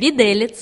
Виделец